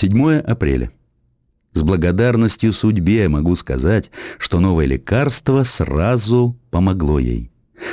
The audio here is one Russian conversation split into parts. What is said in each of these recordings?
7 апреля. С благодарностью судьбе могу сказать, что новое лекарство сразу помогло ей.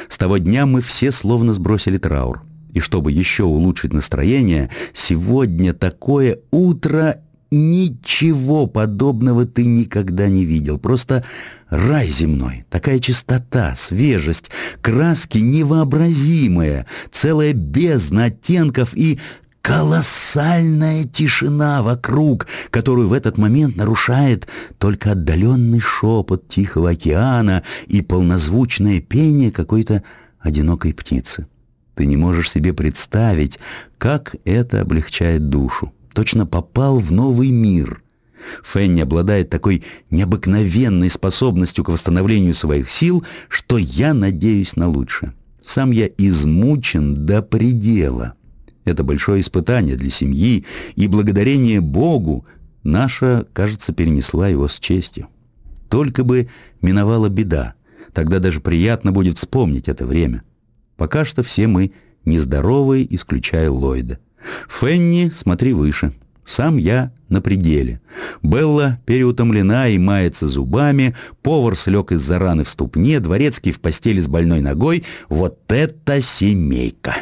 С того дня мы все словно сбросили траур. И чтобы еще улучшить настроение, сегодня такое утро Ничего подобного ты никогда не видел. Просто рай земной. Такая чистота, свежесть, краски невообразимые, целая бездна оттенков и колоссальная тишина вокруг, которую в этот момент нарушает только отдаленный шепот Тихого океана и полнозвучное пение какой-то одинокой птицы. Ты не можешь себе представить, как это облегчает душу точно попал в новый мир. Фенни обладает такой необыкновенной способностью к восстановлению своих сил, что я надеюсь на лучшее. Сам я измучен до предела. Это большое испытание для семьи, и благодарение Богу наша, кажется, перенесла его с честью. Только бы миновала беда, тогда даже приятно будет вспомнить это время. Пока что все мы нездоровые, исключая Ллойда. Фенни, смотри выше. Сам я на пределе. Белла переутомлена и мается зубами, повар слег из-за раны в ступне, дворецкий в постели с больной ногой. Вот это семейка!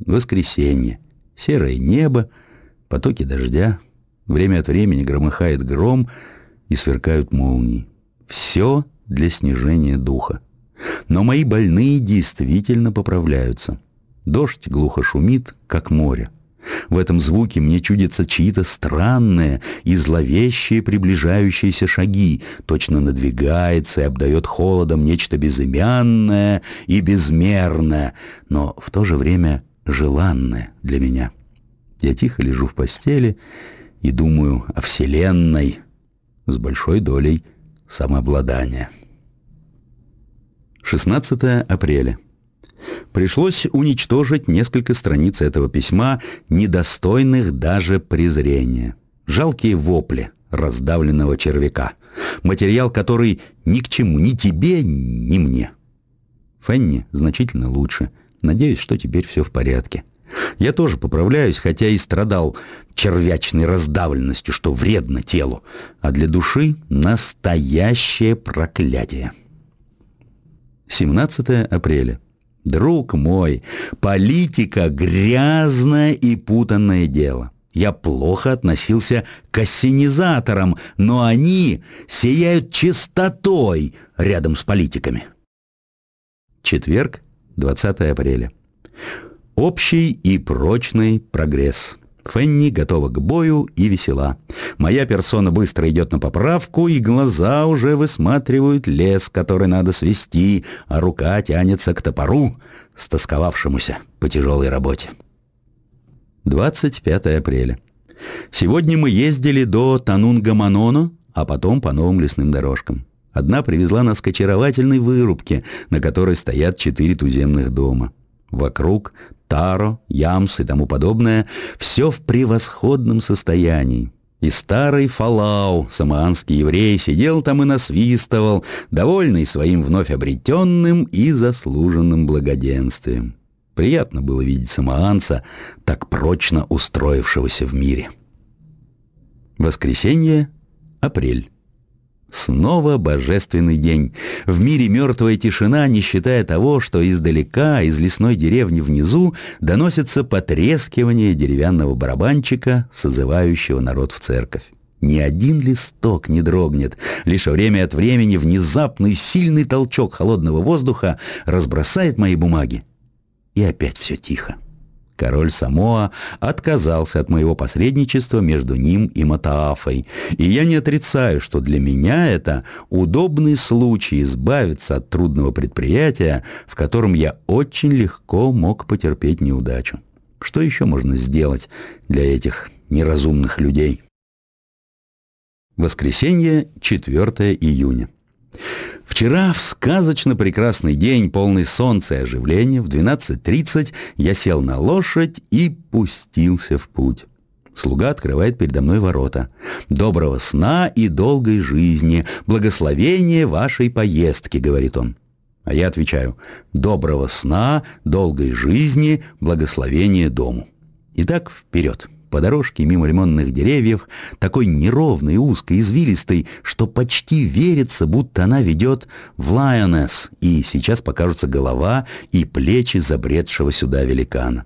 Воскресенье. Серое небо, потоки дождя. Время от времени громыхает гром и сверкают молнии. Все для снижения духа. Но мои больные действительно поправляются. Дождь глухо шумит, как море. В этом звуке мне чудятся чьи-то странные и зловещие приближающиеся шаги, точно надвигается и обдает холодом нечто безымянное и безмерное, но в то же время желанное для меня. Я тихо лежу в постели и думаю о Вселенной с большой долей самообладания. 16 апреля. Пришлось уничтожить несколько страниц этого письма, недостойных даже презрения. Жалкие вопли раздавленного червяка. Материал, который ни к чему, ни тебе, ни мне. Фенни значительно лучше. Надеюсь, что теперь все в порядке. Я тоже поправляюсь, хотя и страдал червячной раздавленностью, что вредно телу, а для души настоящее проклятие. 17 апреля. Друг мой, политика — грязное и путанное дело. Я плохо относился к ассенизаторам, но они сияют чистотой рядом с политиками. Четверг, 20 апреля. Общий и прочный прогресс. Фенни готова к бою и весела. Моя персона быстро идет на поправку, и глаза уже высматривают лес, который надо свести, а рука тянется к топору, стосковавшемуся по тяжелой работе. 25 апреля. Сегодня мы ездили до Танунга-Маноно, а потом по новым лесным дорожкам. Одна привезла нас к очаровательной вырубке, на которой стоят четыре туземных дома. Вокруг таро, ямс и тому подобное, все в превосходном состоянии. И старый Фалау, самоанский еврей, сидел там и насвистывал, довольный своим вновь обретенным и заслуженным благоденствием. Приятно было видеть самоанца, так прочно устроившегося в мире. Воскресенье, апрель. Снова божественный день. В мире мертвая тишина, не считая того, что издалека, из лесной деревни внизу, доносится потрескивание деревянного барабанчика, созывающего народ в церковь. Ни один листок не дрогнет. Лишь время от времени внезапный сильный толчок холодного воздуха разбросает мои бумаги. И опять все тихо. Король Самоа отказался от моего посредничества между ним и Матаафой, и я не отрицаю, что для меня это удобный случай избавиться от трудного предприятия, в котором я очень легко мог потерпеть неудачу. Что еще можно сделать для этих неразумных людей? Воскресенье, 4 июня. Вчера в сказочно прекрасный день, полный солнца и оживления, в 12.30 я сел на лошадь и пустился в путь. Слуга открывает передо мной ворота. «Доброго сна и долгой жизни, благословения вашей поездки», — говорит он. А я отвечаю, «Доброго сна, долгой жизни, благословения дому». Итак, вперед. По дорожке мимо лимонных деревьев, такой неровной, узкой, извилистой, что почти верится, будто она ведет в Лайонесс, и сейчас покажутся голова и плечи забредшего сюда великана.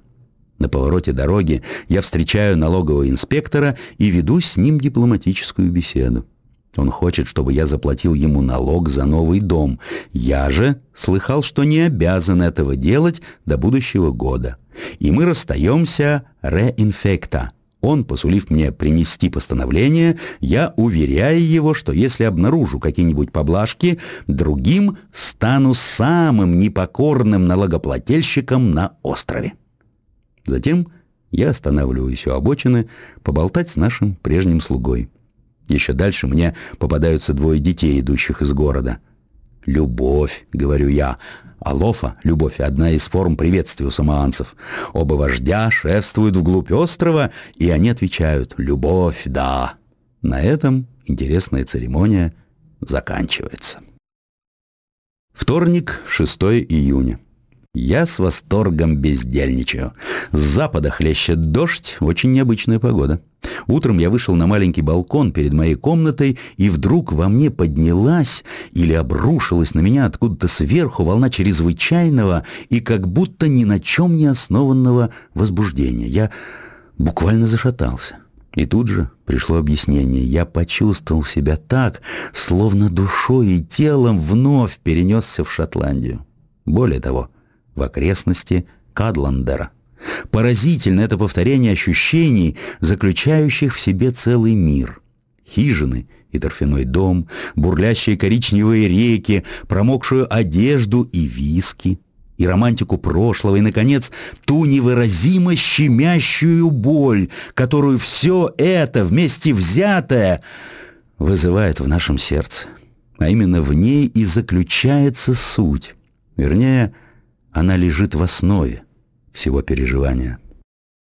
На повороте дороги я встречаю налогового инспектора и веду с ним дипломатическую беседу. Он хочет, чтобы я заплатил ему налог за новый дом. Я же слыхал, что не обязан этого делать до будущего года. И мы расстаемся реинфекта. Он, посулив мне принести постановление, я уверяю его, что если обнаружу какие-нибудь поблажки, другим стану самым непокорным налогоплательщиком на острове. Затем я останавливаюсь у обочины поболтать с нашим прежним слугой. Еще дальше мне попадаются двое детей, идущих из города. «Любовь», — говорю я. Алофа, любовь, одна из форм приветствия у самоанцев. Оба вождя шествуют вглубь острова, и они отвечают «Любовь, да». На этом интересная церемония заканчивается. Вторник, 6 июня. Я с восторгом бездельничаю. С запада хлещет дождь, очень необычная погода. Утром я вышел на маленький балкон перед моей комнатой, и вдруг во мне поднялась или обрушилась на меня откуда-то сверху волна чрезвычайного и как будто ни на чем не основанного возбуждения. Я буквально зашатался. И тут же пришло объяснение. Я почувствовал себя так, словно душой и телом вновь перенесся в Шотландию. Более того, в окрестности Кадландера. Поразительно это повторение ощущений, заключающих в себе целый мир. Хижины и торфяной дом, бурлящие коричневые реки, промокшую одежду и виски, и романтику прошлого, и, наконец, ту невыразимо щемящую боль, которую все это вместе взятое вызывает в нашем сердце. А именно в ней и заключается суть. Вернее, она лежит в основе всего переживания.